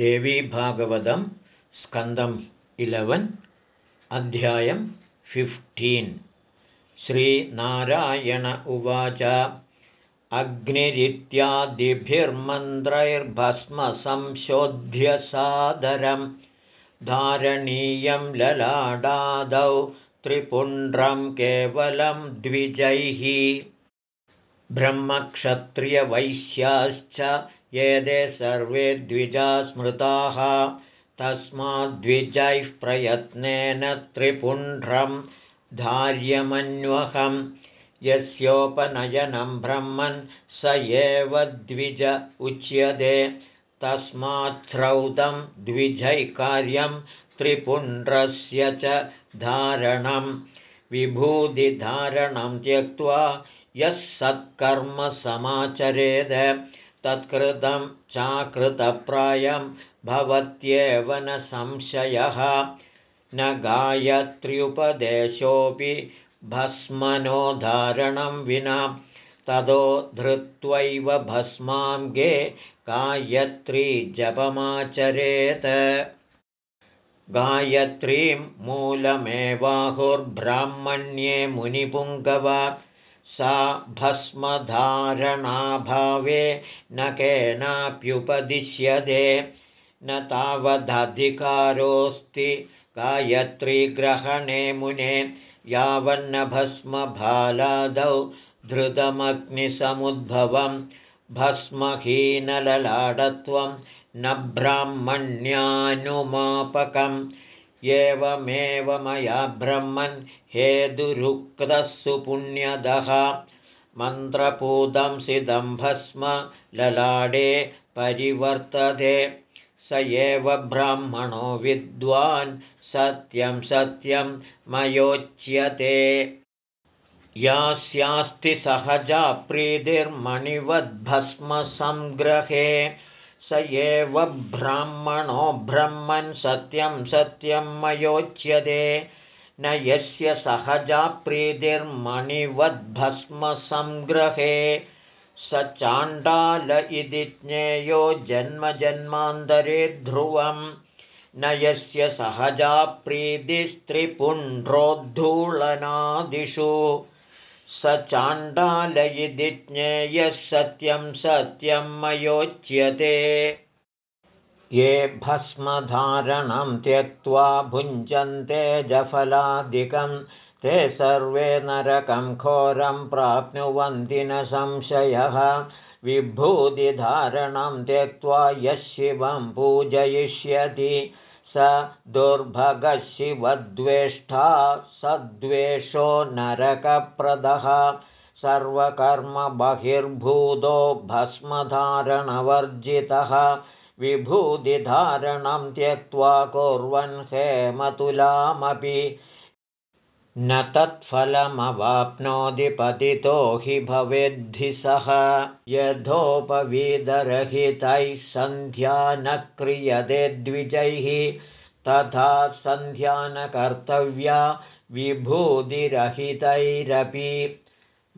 देवीभागवतं स्कन्दम् इलेवन् अध्यायं फिफ्टीन् श्रीनारायण उवाच अग्निरित्यादिभिर्मन्त्रैर्भस्मसंशोध्यसादरं धारणीयं ललाडादौ त्रिपुण्ड्रं केवलं द्विजैः ब्रह्मक्षत्रियवैश्याश्च ये ते सर्वे द्विजा स्मृताः। तस्माद्विजैः प्रयत्नेन त्रिपुण्ड्रं धार्यमन्वहं यस्योपनयनं ब्रह्मन् स एव द्विज उच्यते। तस्माच्छ्रौतं द्विजैकार्यं त्रिपुण्ड्रस्य च धारणं विभूतिधारणं त्यक्त्वा यः सत्कर्मसमाचरेद तत्कृतं चाकृतप्रायं भवत्येव न संशयः। न गायत्र्युपदेशोऽपि भस्मनोधारणं विना ततो धृत्वैव भस्माङ्गे गायत्री जपमाचरेत्। गायत्रीं मूलमेवाहुर्ब्राह्मण्ये मुनिपुङ्गव सा भस्मधारणाभावे न केनाप्युपदिश्यते न तावदधिकारोऽस्ति गायत्रीग्रहणे मुने यावन्न भस्मभालादौ धृतमग्निसमुद्भवं भस्महीनललाडत्वं न ब्राह्मण्यानुमापकम् एवमेव मया ब्रह्मन् हेदुरुक्तः सुपुण्यदः मन्त्रपूतं भस्म ललाडे परिवर्तते। स एव ब्राह्मणो विद्वान् सत्यं सत्यं मयोच्यते। यास्यास्ति सहजा प्रीतिर्मणिवद्भस्मसंग्रहे स एव ब्राह्मणो ब्रह्मन् सत्यं सत्यं मयोच्यते। न यस्य सहजा प्रीतिर्मणिवद्भस्मसंग्रहे। स चाण्डाल इति ज्ञेयो जन्मजन्मान्तरे ध्रुवं न यस्य सहजा प्रीतिस्त्रिपुण्ड्रोद्धूलनादिषु स चाण्डालयिति ज्ञेयः सत्यं सत्यं मयोच्यते। ये भस्मधारणं त्यक्त्वा भुञ्जन्ते जफलादिकं ते सर्वे नरकं घोरं प्राप्नुवन्ति न संशयः। विभूतिधारणं त्यक्त्वा यः शिवं पूजयिष्यति स दुर्भगशिवद्वेष्टा सद्वेषो नरकप्रदः। सर्वकर्मबहिर्भूतो भस्मधारणवर्जितः। विभूतिधारणं त्यक्त्वा कुर्वन् हेमतुलामपि न तत्फलमवाप्नोदिपतितो हि भवेद्धि सः। यथोपवीदरहितैः सन्ध्या न क्रियते द्विजैः। तथा सन्ध्या न कर्तव्या विभूतिरहितैरपि।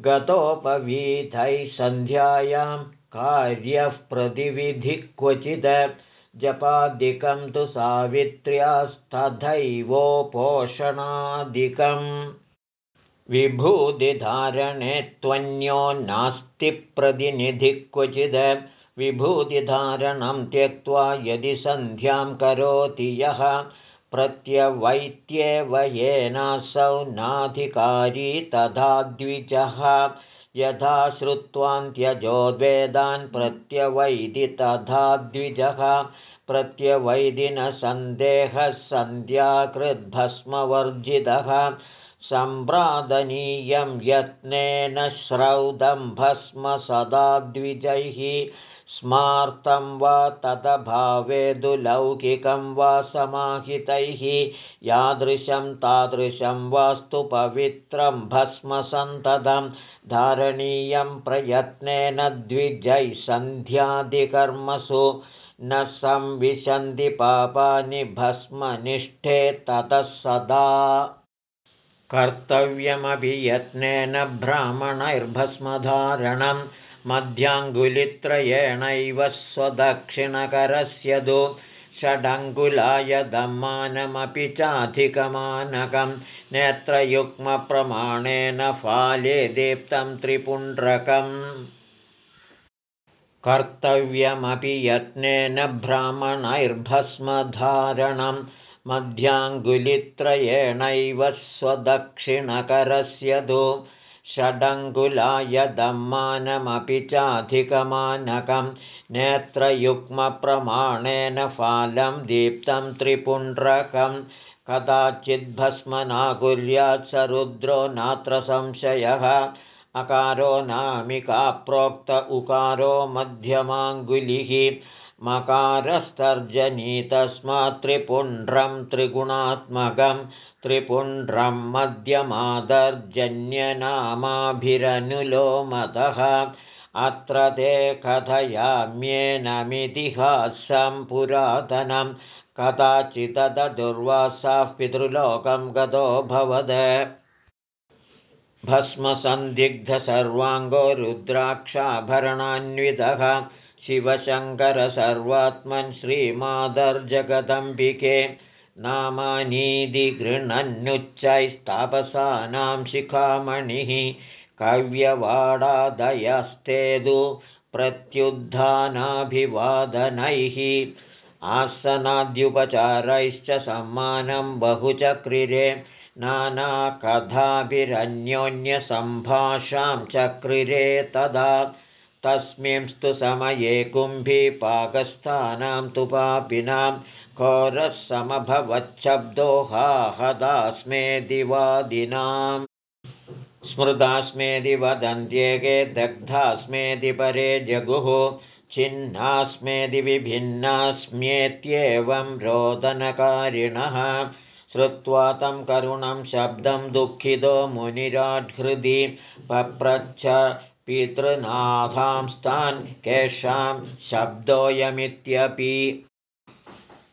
गतोपवीतैः सन्ध्यायां कार्यः प्रतिविधिः क्वचित् जपादिकं तु सावित्र्यास्तथैवोपोषणादिकम् विभूतिधारणे त्वन्यो नास्ति प्रतिनिधिः क्वचिद्। विभूतिधारणं त्यक्त्वा यदि सन्ध्यां करोति यः प्रत्यवैत्येव येनासौ नाधिकारी तथा द्विजः। यथा श्रुत्वान्त्यजोद्वेदान् प्रत्यवैदि तथा द्विजः प्रत्यवैदिनसन्देहः सन्ध्याकृद्भस्मवर्जितः सम्प्रादनीयं यत्नेन श्रौदं भस्म सदा द्विजैः स्मार्तं वा तदभावेदुलौकिकं वा समाहितैः यादृशं तादृशं वास्तु पवित्रं भस्मसन्ततं धारणीयं प्रयत्नेन द्विजैः सन्ध्यादिकर्मसु न संविशन्ति पापानि भस्मनिष्ठे ततः सदा। कर्तव्यमपि यत्नेन ब्राह्मणैर्भस्मधारणं मध्याङ्गुलित्रयेणैव स्वदक्षिणकरस्य दु षडङ्गुलायदम्मानमपि चाधिकमानकं नेत्रयुग्मप्रमाणेन फाले दीप्तं त्रिपुण्ड्रकम् कर्तव्यमपि यत्नेन ब्राह्मणैर्भस्मधारणं मध्याङ्गुलित्रयेणैव स्वदक्षिणकरस्य दो षडङ्गुलायदम्मानमपि चाधिकमानकं नेत्रयुग्मप्रमाणेन फालं दीप्तं त्रिपुण्ड्रकं कदाचिद्भस्मनाकुर्यात् स रुद्रो नात्र संशयः अकारो नामिका प्रोक्त उकारो मध्यमाङ्गुलिः मकारस्तर्जनी तस्मात् त्रिपुण्ड्रं त्रिगुणात्मकं त्रिपुण्ड्रं मध्यमादर्जन्यनामाभिरनुलोमतः अत्र ते कथयाम्येनमितिहासं पुरातनं। कदाचिददुर्वासाः पितृलोकं गतो भवद भस्मसन्दिग्धसर्वाङ्गो रुद्राक्षाभरणान्वितः शिवशङ्करसर्वात्मन् श्रीमादर्जगदम्बिके। नामानीदि गृह्णन्नुच्चैस्तापसानां शिखामणिः। कव्यवाडादयस्तेदु प्रत्युद्धानाभिवादनैः। आसनाद्युपचारैश्च सम्मानं बहुचक्रिरे नानाकथाभिरन्योन्यसम्भाषां चक्रिरे तदा तस्मिंस्तु समये कुम्भीपाकस्थानां तु पापिनां घोरः समभवच्छब्दो हा हदास्मेदिवादिनाम् स्मृतास्मेदि वदन्त्येके दग्धास्मेदि परे जगुः छिन्नास्मेदि विभिन्नास्म्येत्येवं रोदनकारिणः श्रुत्वा तं करुणं शब्दं दुःखितो मुनिराड्हृदि पप्रच्छ पितृनाथांस्तान् केषां शब्दोऽयमित्यपि।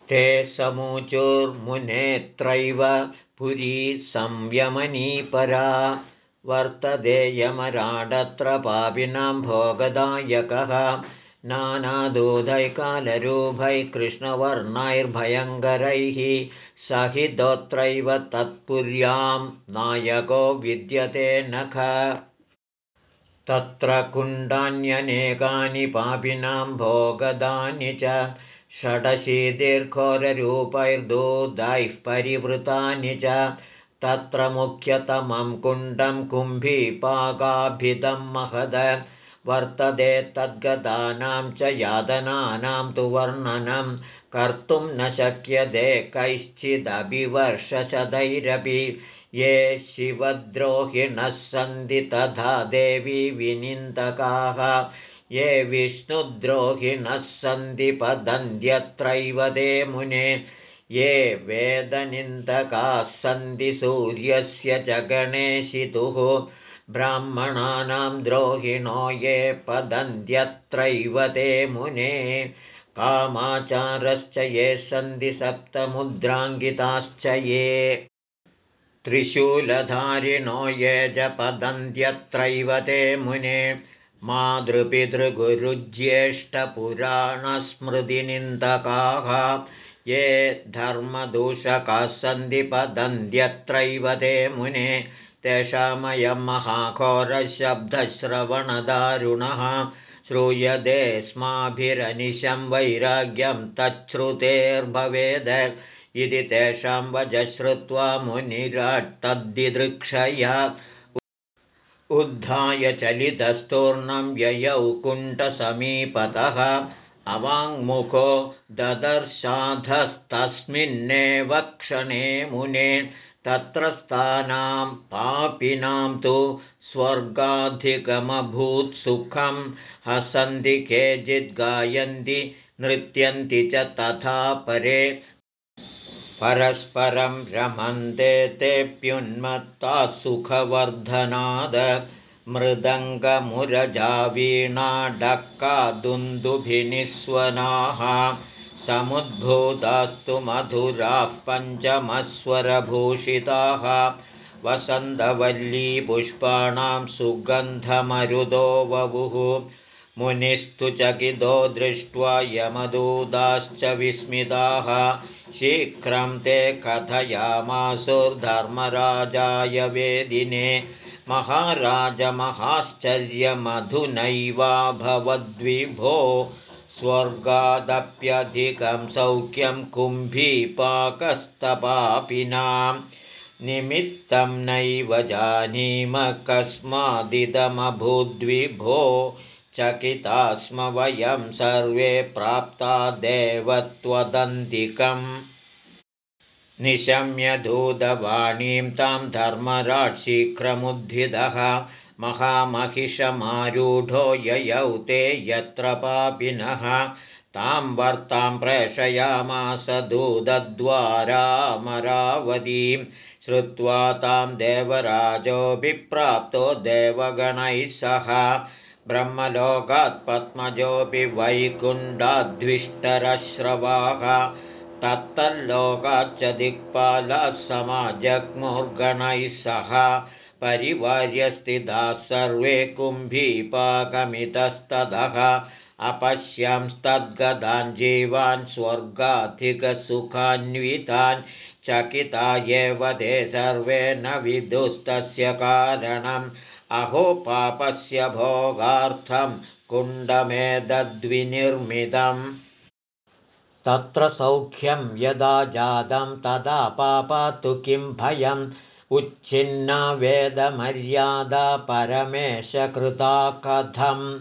ते समूचुर्मुनेत्रैव पुरी संयमनीपरा। वर्तते यमराडत्र पापिनां भोगदायकः। नानादूधैकालरूपैः कृष्णवर्णैर्भयङ्करैः सहितोत्रैव तत्पुर्यां नायको विद्यते नख। तत्र कुण्डान्यनेकानि पापिनां भोगदानि च षडशीतिर्घोररूपैर्दूदैः परिवृतानि च। तत्र मुख्यतमं कुण्डं कुम्भीपाकाभिदं महद। वर्तते तद्गतानां च यातनानां तु वर्णनं कर्तुं न शक्यते कैश्चिदभिवर्षशतैरपि ये शिवद्रोहिणः सन्ति तथा देवी विनिन्दकाः। ये विष्णुद्रोहिणः सन्ति पदन्त्यत्रैव ते मुने। ये वेदनिन्दकाः सन्ति सूर्यस्य च गणेशितुः। ब्राह्मणानां द्रोहिणो ये पदन्त्यत्रैव ते मुने कामाचारश्च ये सन्ति सप्तमुद्राङ्गिताश्च ये। त्रिशूलधारिणो ये जपदन्त्यत्रैव ते मुने। मातृपितृगुरुज्येष्ठपुराणस्मृतिनिन्दकाः। ये धर्मदूषकाः सन्ति पदन्त्यत्रैव ते मुने। तेषामयं महाघोरशब्दश्रवणदारुणः श्रूयते स्माभिरनिशं वैराग्यं तच्छ्रुतेर्भवेद इति तेषां वजश्रुत्वा मुनिराट्तद्दिदृक्षया उद्धाय चलितस्तूर्णं ययौ कुण्ठसमीपतः अवाङ्मुखो ददर्शाधस्तस्मिन्नेव क्षणे मुने तत्र स्थानां पापिनां तु स्वर्गाधिकमभूत्सुखं हसन्ति केचिद्गायन्ति नृत्यन्ति च तथा परे। परस्परं रमन्ते तेऽप्युन्मत्ता सुखवर्धनाद मृदङ्गमुरजावीणाडक्कादुन्दुभिनिस्वनाः समुद्भूतास्तु मधुराः पञ्चमस्वरभूषिताः वसन्तवल्लीपुष्पाणां सुगन्धमरुदो वपुः मुनिस्तु चकितो दृष्ट्वा यमदूताश्च विस्मिताः। शीघ्रं ते कथयामासुर्धर्मराजाय वेदिने। महाराजमहाश्चर्यमधुनैवा भवद्विभो स्वर्गादप्यधिकं सौख्यं कुम्भीपाकस्तपापिनां निमित्तं नैव जानीम कस्मादिदमभूद्विभो चकिता स्म वयं सर्वे प्राप्ता देवत्वदन्तिकम् निशम्यधूतवाणीं तां धर्मराशीघ्रमुद्धितः महामहिषमारूढो ययौ ते यत्र पापिनः। तां वर्तां प्रेषयामास दूतद्वारामरावतीं। श्रुत्वा तां देवराजोऽभिप्राप्तो देवगणैः सह। ब्रह्मलोकात् पद्मजोऽपि वैकुण्डाद्विष्टरश्रवाः तत्तल्लोकाच्च दिक्पालः समाजग्मुर्गणैः सह परिवार्यस्थिताः सर्वे कुम्भीपाकमितस्ततः अपश्यंस्तद्गतान् जीवान् स्वर्गाधिकसुखान्वितान्। चकिता एव ते सर्वे न विदुस्तस्य कारणम्। अहो पापस्य भोगार्थं कुण्डमेदद्विनिर्मितम्। तत्र सौख्यं यदा जातं तदा पापातु किं भयम् उच्छिन्ना वेदमर्यादा परमेशकृता कथं?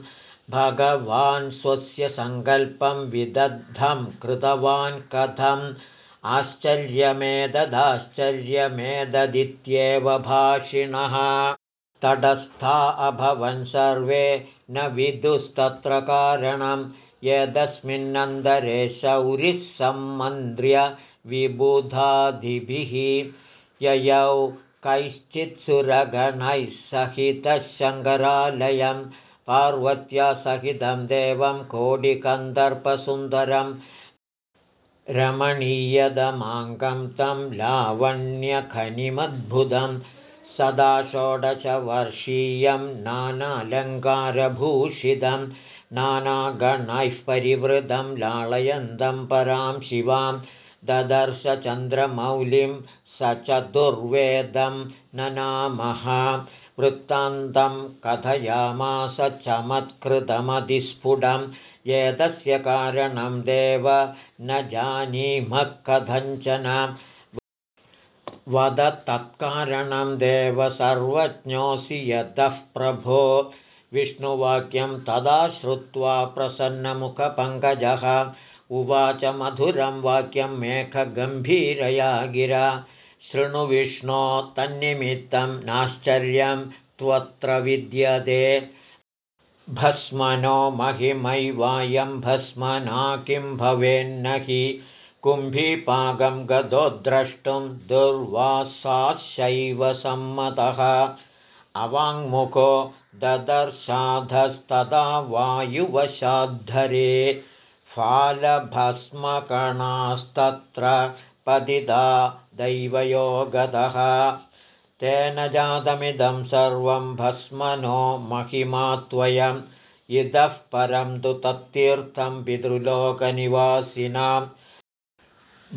भगवान् स्वस्य सङ्कल्पं विदग्धं कृतवान् कथम्? आश्चर्यमेददाश्चर्यमेददित्येव भाषिणः। तटस्था अभवन् सर्वे न विदुस्तत्र कारणं। यदस्मिन्नन्तरे शौरिः सम्मन्त्र्य विबुधादिभिः ययौ कैश्चित्सुरगणैः सहितः शङ्करालयं पार्वत्या सहितं देवं कोडिकन्दर्पसुन्दरं रमणीयदमाङ्गं तं लावण्यखनिमद्भुतं सदा षोडशवर्षीयं नानालङ्कारभूषितं नानागणैः परिवृतं लालयन्तं परां शिवां ददर्शचन्द्रमौलिं स चतुर्वेदं ननामः। वृत्तान्तं कथयामास चमत्कृतमधिस्फुटं। एतस्य कारणं देव न जानीमः कथञ्चन वद तत्कारणं देव सर्वज्ञोऽसि यतः प्रभो। विष्णुवाक्यं तदा श्रुत्वा प्रसन्नमुखपङ्कजः। उवाच मधुरं वाक्यं मेघगम्भीरया गिरा शृणुविष्णो तन्निमित्तं नाश्चर्यं त्वत्र विद्यते। भस्मनो महिमैवायं भस्मना किं भवेन्न हि कुम्भीपाकं गतो द्रष्टुं दुर्वासाशैव सम्मतः। अवाङ्मुखो ददर्शाधस्तदा वायुवशाद्धरे। फालभस्मकणास्तत्र पतिता दैवयोगतः तेन जातमिदं सर्वं भस्मनो महिमा त्वयम्। इतः परं तु तत्तीर्थं पितृलोकनिवासिनां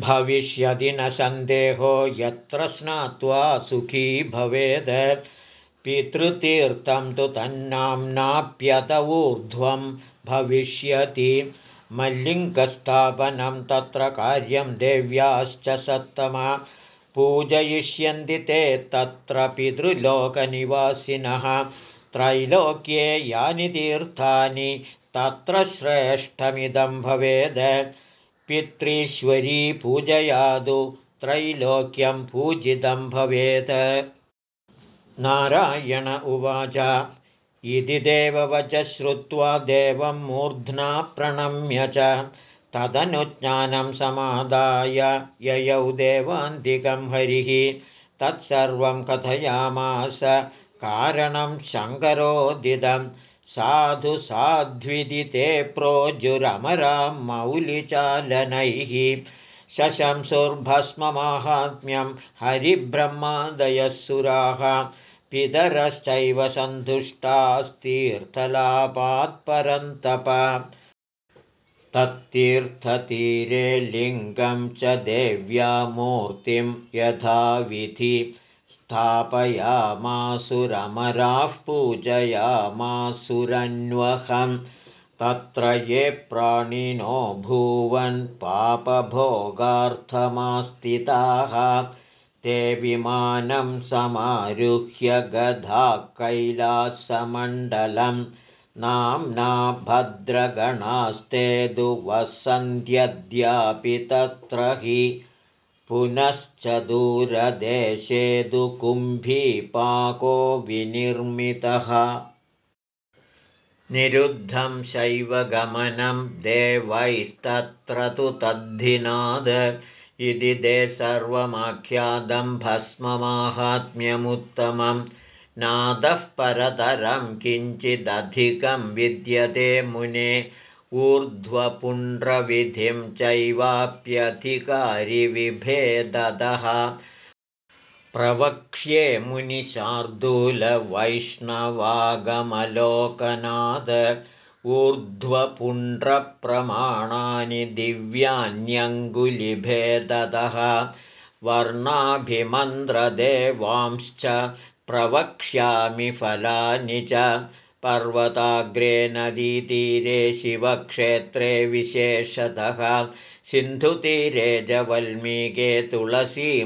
भविष्यदि न सन्देहो यत्र स्नात्वा सुखी भवेद्। पितृतीर्थं तु तन्नाम्नाप्यत ऊर्ध्वं भविष्यति मल्लिङ्गस्थापनं तत्र कार्यं देव्याश्च सत्तमा। पूजयिष्यन्ति ते तत्र पितृलोकनिवासिनः। त्रैलोक्ये यानि तीर्थानि तत्र श्रेष्ठमिदं भवेद्। पितृश्वरी पूजयादु त्रैलोक्यं पूजितं भवेत् नारायण उवाच इति देववच श्रुत्वा देवं मूर्ध्ना प्रणम्य च तदनुज्ञानं समादाय ययौ देवान्तिकं हरिः तत्सर्वं कथयामास कारणं शङ्करोदितं। साधु साध्विदिते प्रोजुरमरां मौलिचालनैः। शशंसुर्भस्ममाहात्म्यं हरिब्रह्मादयः सुराः पितरश्चैव सन्तुष्टास्तीर्थलापात्परन्तप तत्तीर्थतीरे लिङ्गं च देव्या मूर्तिं यथाविधि स्थापयामासुरमराः पूजयामासुरन्वहं। तत्र ये प्राणिनो भूवन् पापभोगार्थमास्तिताः ते विमानं समारुह्य गधा कैलासमण्डलं नाम्ना भद्रगणास्ते दुवसन्ध्यद्यापि तत्र हि पुनश्च दूरदेशे दु कुम्भीपाको विनिर्मितः। निरुद्धं शैवगमनं देवैस्तत्र तु तद्धिनाद इति ते सर्वमाख्यातं भस्ममाहात्म्यमुत्तमम् नादः परतरं किञ्चिदधिकं विद्यते मुने। ऊर्ध्वपुण्ड्रविधिं चैवाप्यधिकारिविभेदतः। प्रवक्ष्ये मुनिशार्दूलवैष्णवागमलोकनाद ऊर्ध्वपुण्ड्रप्रमाणानि दिव्यान्यङ्गुलिभेदतः वर्णाभिमन्द्रदेवांश्च प्रवक्ष्यामि फलानि च पर्वताग्रे नदीतीरे शिवक्षेत्रे विशेषतः सिन्धुतीरे जवल्मीके तुलसीमूलमाश्रिते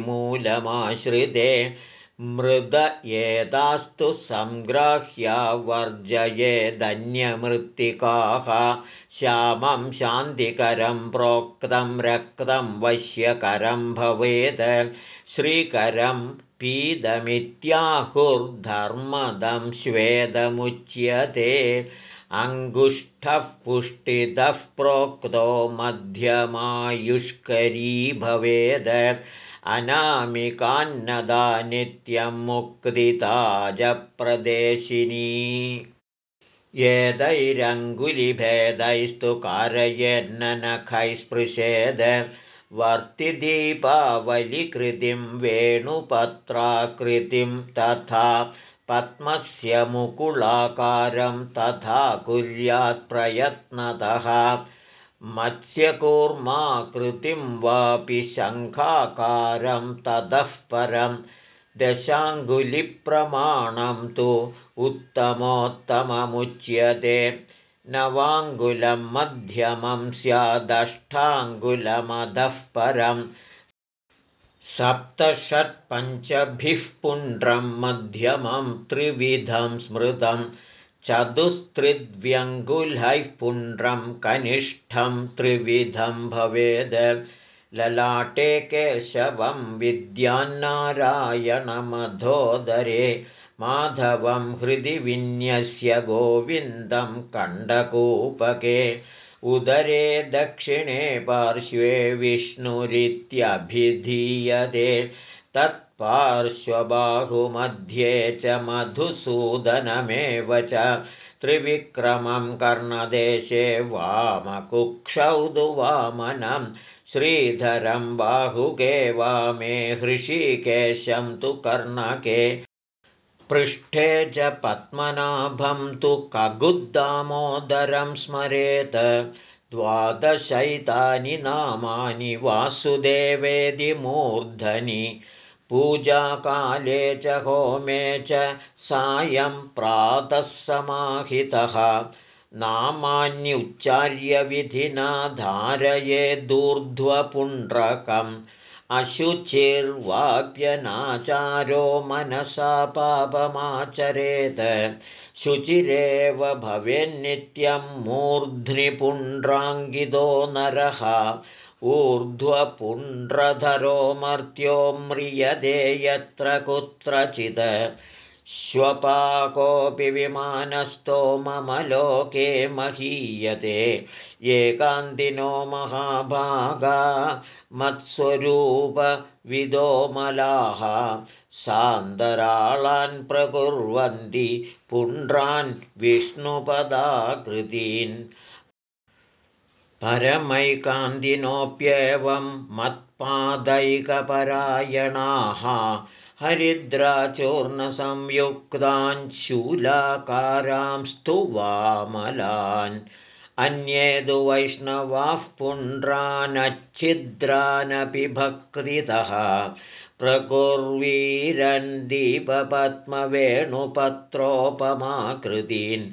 मृद एतास्तु सङ्ग्राह्या वर्जयेदन्यमृत्तिकाः श्यामं शान्तिकरं प्रोक्तं रक्तं वश्यकरं भवेत्। श्रीकरं पीदमित्याहुर्धर्मदं श्वेदमुच्यते। अङ्गुष्ठः पुष्टितः प्रोक्तो मध्यमायुष्करी भवेद् अनामिकान्नदा नित्यं मुक्तिताजप्रदेशिनी एतैरङ्गुलिभेदैस्तु कारयेन्ननखैस्पृशेद वर्तिदीपावलिकृतिं वेणुपत्राकृतिं तथा पद्मस्य मुकुलाकारं तथा कुर्यात्प्रयत्नतः मत्स्यकूर्माकृतिं वापि शङ्खाकारं ततः परं दशाङ्गुलिप्रमाणं तु उत्तमोत्तममुच्यते। नवाङ्गुलं मध्यमं स्यादष्टाङ्गुलमधः परं सप्तषट्पञ्चभिः पुण्ड्रं मध्यमं त्रिविधं स्मृतम् चतुस्त्रिद्व्यङ्गुलैः पुण्ड्रं कनिष्ठं त्रिविधं भवेद्। ललाटे केशवं विद्यान्नारायणमधोदरे माधवं हृदि विन्यस्य गोविन्दं कण्डकूपके। उदरे दक्षिणे पार्श्वे विष्णुरित्यभिधीयते। तत् पार्श्वबाहुमध्ये च मधुसूदनमेव च त्रिविक्रमं कर्णदेशे वामकुक्षौदुवामनं श्रीधरं बाहुके वामे हृषीकेशं तु कर्णके पृष्ठे च पद्मनाभं तु कगुद्दामोदरं स्मरेत् द्वादशैतानि नामानि वासुदेवेदि मूर्धनि पूजाकाले च होमे च सायं प्रातः समाहितः नामान्युच्चार्यविधिना धारयेदूर्ध्वपुण्ड्रकम् अशुचिर्वाप्यनाचारो मनसा पापमाचरेत्। शुचिरेव भवेन्नित्यं मूर्ध्नि पुण्ड्राङ्गितो नरः ऊर्ध्वपुण्ड्रधरो मर्त्यो म्रियते यत्र कुत्रचित् श्वपाकोऽपि विमानस्थो मम लोके महीयते। एकान्तिनो महाभागा मत्स्वरूपविदोमलाः। सान्दराळान् प्रकुर्वन्ति पुण्ड्रान् विष्णुपदाकृतीन् परमैकान्तिनोऽप्येवं मत्पादैकपरायणाः हरिद्राचूर्णसंयुक्तान् शूलाकारां स्तुवामलान् अन्ये तु वैष्णवाः पुण्ड्रानच्छिद्रानपि भक्तितः प्रकुर्वीरन्दीपपद्मवेणुपत्रोपमाकृतीन्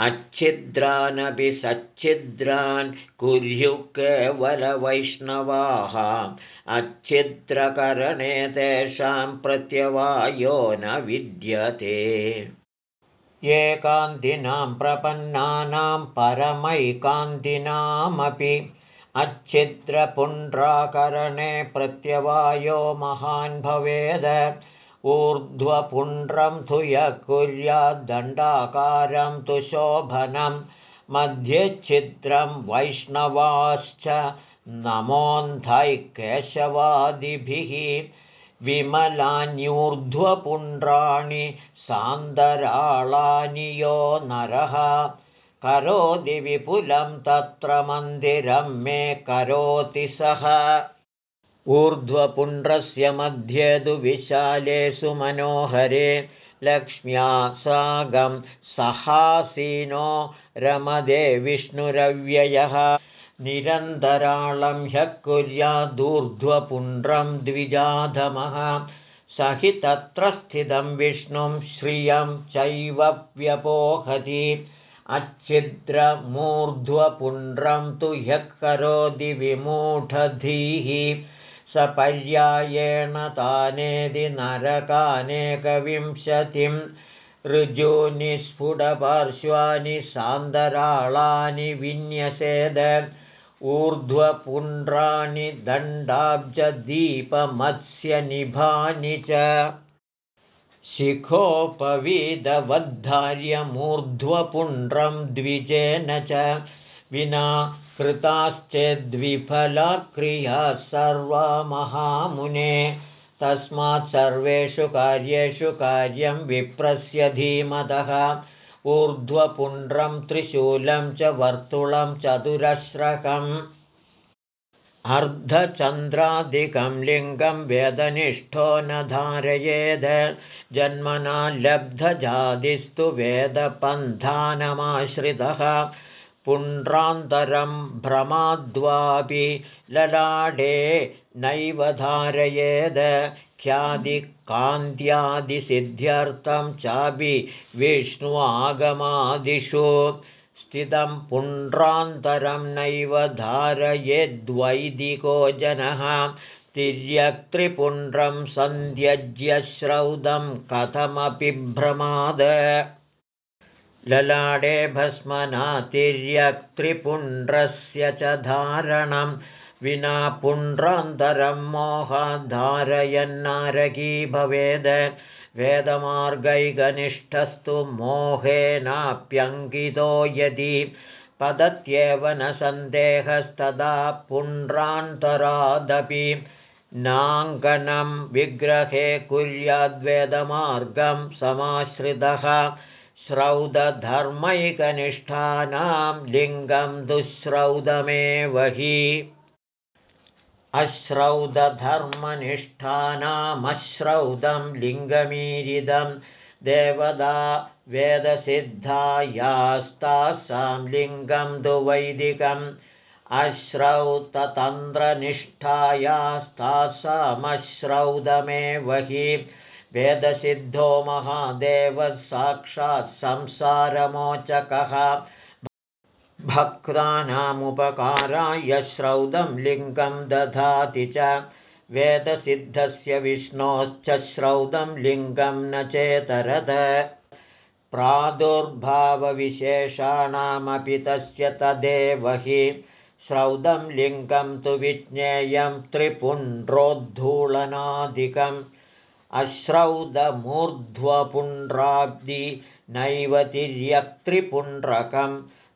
अच्छिद्रानपि सच्छिद्रान् कुर्युः केवलवैष्णवाः अच्छिद्रकरणे तेषां प्रत्यवायो न विद्यते। एकान्तिनां प्रपन्नानां परमैकान्तिनामपि अच्छिद्रपुण्ड्राकरणे प्रत्यवायो महान् भवेद ऊर्ध्वपुण्ड्रं तु यः कुर्याद्दण्डाकारं तु शोभनं मध्यच्छिद्रं वैष्णवाश्च केशवादिभिः विमलान्यूर्ध्वपुण्ड्राणि सान्दराळानि यो नरः। करोति विपुलं तत्र मन्दिरं मे करोति सः ऊर्ध्वपुण्ड्रस्य मध्ये तु विशालेषु मनोहरे लक्ष्म्या सागं सहासीनो रमदे विष्णुरव्ययः। निरन्तराळं ह्यः कुर्यादूर्ध्वपुण्ड्रं द्विजाधमः। स हि तत्र स्थितं विष्णुं श्रियं चैव व्यपोहति। अच्छिद्रमूर्ध्वपुण्ड्रं तु ह्यः करोति विमूढधीः स पर्यायेण तानेदि नरकानेकविंशतिं ऋजूनि स्फुटपार्श्वानि सान्दराळानि विन्यसेद ऊर्ध्वपुण्ड्राणि दण्डाब्जदीपमत्स्यनिभानि च। शिखोपवीदवद्धार्यमूर्ध्वपुण्ड्रं द्विजेन च विना कृताश्चेद्विफलक्रियाः सर्वा महामुने तस्मात् सर्वेषु कार्येषु कार्यं विप्रस्य धीमतः ऊर्ध्वपुण्ड्रं त्रिशूलं च वर्तुलं चतुरश्रकम्। अर्धचन्द्रादिकं लिङ्गं वेदनिष्ठो न धारयेद। जन्मना लब्धजादिस्तु वेदपन्थानमाश्रितः पुण्ड्रान्तरं भ्रमाद्वापि ललाडे नैव धारयेद ख्यादिकान्त्यादिसिद्ध्यर्थं चापि विष्णुवागमादिषु स्थितं पुण्ड्रान्तरं नैव धारयेद्वैदिको जनः तिर्यक्त्रिपुण्ड्रं सन्ध्यज्य श्रौदं कथमपि भ्रमाद ललाडे भस्मना तिर्यक्त्रिपुण्ड्रस्य च धारणं विना पुण्ड्रान्तरं मोहधारयन्नारकी भवेद। वेदमार्गैकनिष्ठस्तु मोहेनाप्यङ्कितो यदि पदत्येव न सन्देहस्तदा पुण्ड्रान्तरादपि नाङ्गनं विग्रहे कुर्याद्वेदमार्गं समाश्रितः श्रौदधर्मैकनिष्ठानां लिङ्गं दुःश्रौदमेव हि। अश्रौदधर्मनिष्ठानामश्रौदं लिङ्गमीरिदं देवदा वेदसिद्धायास्तासां लिङ्गं दुवैदिकम् अश्रौततन्त्रनिष्ठायास्तासामश्रौदमेव हि वेदसिद्धो महादेवः साक्षात् संसारमोचकः। भक्तानामुपकाराय श्रौदं लिङ्गं दधाति च। वेदसिद्धस्य विष्णोश्च श्रौदं लिङ्गं न चेतरद प्रादुर्भावविशेषाणामपि तस्य तदेव हि। श्रौदं लिङ्गं तु विज्ञेयं त्रिपुण्ड्रोद्धूलनादिकम् अश्रौदमूर्ध्वपुण्ड्राब्दि नैव तिर्यक्त्रिपुण्ड्रकं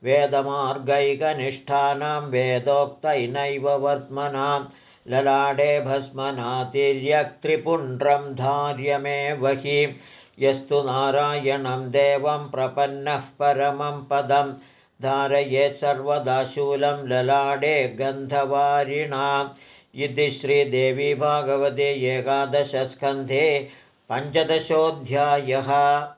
वेदमार्गैकनिष्ठानां वेदोक्तैनैव वर्त्मनां ललाडे भस्मनातिर्यक्त्रिपुण्ड्रं धार्यमेव हि यस्तु नारायणं देवं प्रपन्नः परमं पदं धारयेत् सर्वदा शूलं ललाडे गन्धवारिणा इति श्रीदेवी भागवते एकादशस्कन्धे पञ्चदशोऽध्यायः